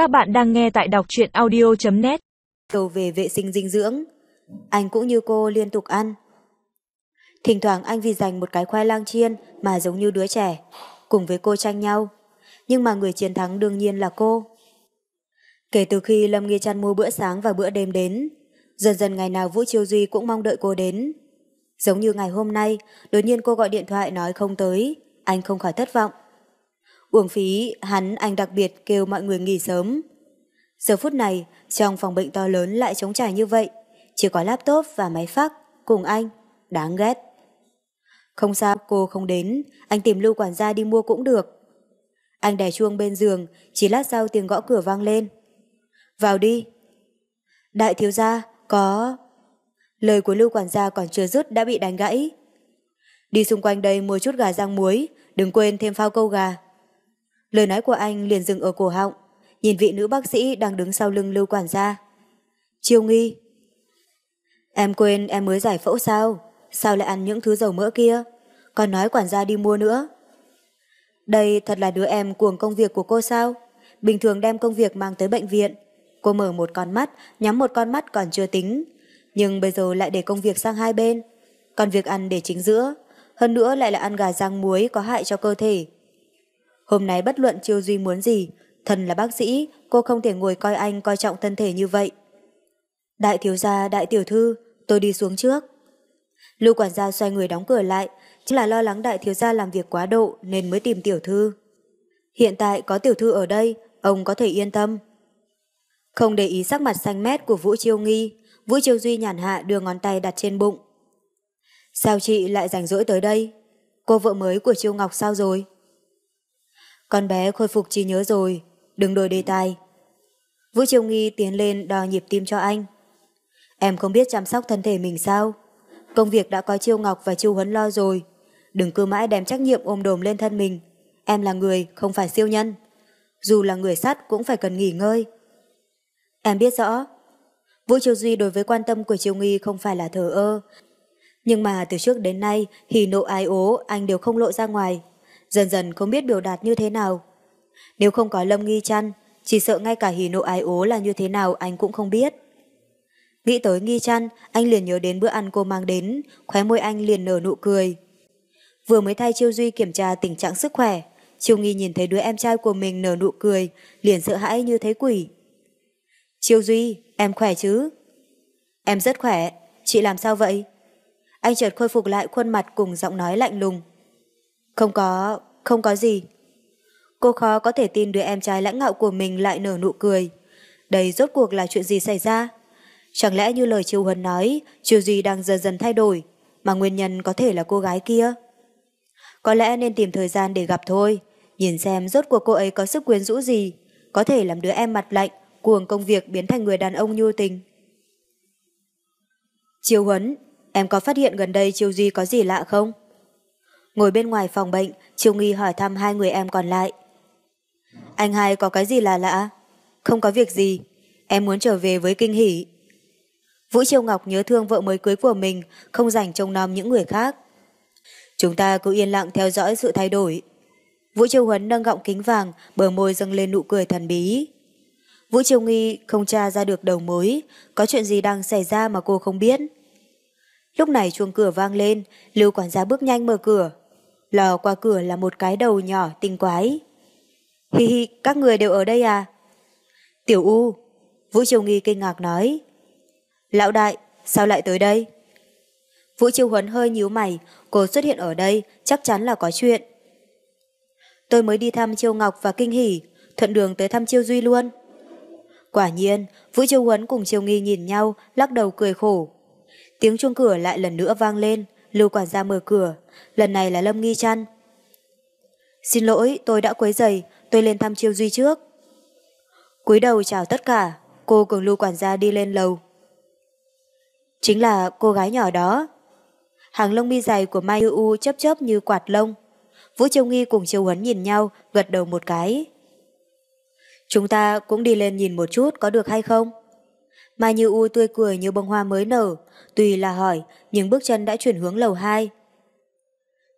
Các bạn đang nghe tại đọc truyện audio.net Cầu về vệ sinh dinh dưỡng. Anh cũng như cô liên tục ăn. Thỉnh thoảng anh vì dành một cái khoai lang chiên mà giống như đứa trẻ, cùng với cô tranh nhau. Nhưng mà người chiến thắng đương nhiên là cô. Kể từ khi Lâm Nghi Trăn mua bữa sáng và bữa đêm đến, dần dần ngày nào Vũ Chiêu Duy cũng mong đợi cô đến. Giống như ngày hôm nay, đột nhiên cô gọi điện thoại nói không tới, anh không khỏi thất vọng. Uổng phí, hắn anh đặc biệt kêu mọi người nghỉ sớm. Giờ phút này, trong phòng bệnh to lớn lại trống trải như vậy, chỉ có laptop và máy fax cùng anh. Đáng ghét. Không sao, cô không đến, anh tìm lưu quản gia đi mua cũng được. Anh đè chuông bên giường, chỉ lát sau tiếng gõ cửa vang lên. Vào đi. Đại thiếu gia, có... Lời của lưu quản gia còn chưa dứt đã bị đánh gãy. Đi xung quanh đây mua chút gà rang muối, đừng quên thêm phao câu gà. Lời nói của anh liền dừng ở cổ họng, nhìn vị nữ bác sĩ đang đứng sau lưng lưu quản gia. Chiêu nghi. Em quên em mới giải phẫu sao? Sao lại ăn những thứ dầu mỡ kia? Còn nói quản gia đi mua nữa. Đây thật là đứa em cuồng công việc của cô sao? Bình thường đem công việc mang tới bệnh viện. Cô mở một con mắt, nhắm một con mắt còn chưa tính. Nhưng bây giờ lại để công việc sang hai bên. Còn việc ăn để chính giữa. Hơn nữa lại là ăn gà rang muối có hại cho cơ thể. Hôm nay bất luận Chiêu Duy muốn gì, thần là bác sĩ, cô không thể ngồi coi anh coi trọng thân thể như vậy. Đại thiếu gia, đại tiểu thư, tôi đi xuống trước. Lưu quản gia xoay người đóng cửa lại, chính là lo lắng đại thiếu gia làm việc quá độ nên mới tìm tiểu thư. Hiện tại có tiểu thư ở đây, ông có thể yên tâm. Không để ý sắc mặt xanh mét của Vũ Chiêu Nghi, Vũ Chiêu Duy nhàn hạ đưa ngón tay đặt trên bụng. Sao chị lại rảnh rỗi tới đây? Cô vợ mới của Chiêu Ngọc sao rồi? Con bé khôi phục trí nhớ rồi, đừng đổi đề tài. Vũ Triều Nghi tiến lên đo nhịp tim cho anh. Em không biết chăm sóc thân thể mình sao? Công việc đã có Chiêu Ngọc và Chiêu Huấn lo rồi. Đừng cứ mãi đem trách nhiệm ôm đồm lên thân mình. Em là người, không phải siêu nhân. Dù là người sắt cũng phải cần nghỉ ngơi. Em biết rõ. Vũ Triều Duy đối với quan tâm của Triều Nghi không phải là thờ ơ. Nhưng mà từ trước đến nay, hỉ nộ ái ố anh đều không lộ ra ngoài dần dần không biết biểu đạt như thế nào. Nếu không có Lâm Nghi Trăn, chỉ sợ ngay cả hỉ nộ ái ố là như thế nào anh cũng không biết. Nghĩ tới Nghi Trăn, anh liền nhớ đến bữa ăn cô mang đến, khóe môi anh liền nở nụ cười. Vừa mới thay Chiêu Duy kiểm tra tình trạng sức khỏe, Chiêu Nghi nhìn thấy đứa em trai của mình nở nụ cười, liền sợ hãi như thấy quỷ. Chiêu Duy, em khỏe chứ? Em rất khỏe, chị làm sao vậy? Anh chợt khôi phục lại khuôn mặt cùng giọng nói lạnh lùng. Không có, không có gì. Cô khó có thể tin đứa em trai lãng ngạo của mình lại nở nụ cười. Đây rốt cuộc là chuyện gì xảy ra? Chẳng lẽ như lời Triều huấn nói, Triều Duy đang dần dần thay đổi, mà nguyên nhân có thể là cô gái kia? Có lẽ nên tìm thời gian để gặp thôi, nhìn xem rốt cuộc cô ấy có sức quyến rũ gì, có thể làm đứa em mặt lạnh, cuồng công việc biến thành người đàn ông nhu tình. Triều Huấn, em có phát hiện gần đây Triều Duy có gì lạ không? Ngồi bên ngoài phòng bệnh, Triều Nghi hỏi thăm hai người em còn lại. Anh hai có cái gì là lạ? Không có việc gì. Em muốn trở về với kinh hỉ. Vũ Triều Ngọc nhớ thương vợ mới cưới của mình, không dành trông nom những người khác. Chúng ta cứ yên lặng theo dõi sự thay đổi. Vũ Triều Huấn nâng gọng kính vàng, bờ môi dâng lên nụ cười thần bí. Vũ Triều Nghi không tra ra được đầu mối, có chuyện gì đang xảy ra mà cô không biết. Lúc này chuông cửa vang lên, Lưu quản gia bước nhanh mở cửa lò qua cửa là một cái đầu nhỏ tinh quái. Hi hi, các người đều ở đây à? Tiểu U, Vũ Triều Nghi kinh ngạc nói. Lão đại, sao lại tới đây? Vũ Triều Huấn hơi nhíu mày, cô xuất hiện ở đây chắc chắn là có chuyện. Tôi mới đi thăm Triều Ngọc và Kinh Hỷ, thuận đường tới thăm Triều Duy luôn. Quả nhiên, Vũ Triều Huấn cùng Triều Nghi nhìn nhau, lắc đầu cười khổ. Tiếng chuông cửa lại lần nữa vang lên, Lưu quản gia mở cửa, lần này là Lâm Nghi Trăn. Xin lỗi, tôi đã quấy giày tôi lên thăm Chiêu Duy trước. cúi đầu chào tất cả, cô cùng Lưu quản gia đi lên lầu. Chính là cô gái nhỏ đó. Hàng lông mi dài của Mai U chấp chấp như quạt lông. Vũ Châu Nghi cùng Châu Huấn nhìn nhau, gật đầu một cái. Chúng ta cũng đi lên nhìn một chút có được hay không? Mai Như U tươi cười như bông hoa mới nở, tuy là hỏi, nhưng bước chân đã chuyển hướng lầu 2.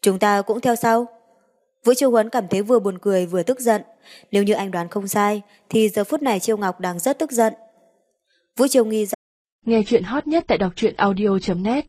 Chúng ta cũng theo sau. Vũ Chiêu Huấn cảm thấy vừa buồn cười vừa tức giận. Nếu như anh đoán không sai, thì giờ phút này Chiêu Ngọc đang rất tức giận. Vũ Chiêu Nghi Nghe chuyện hot nhất tại đọc truyện audio.net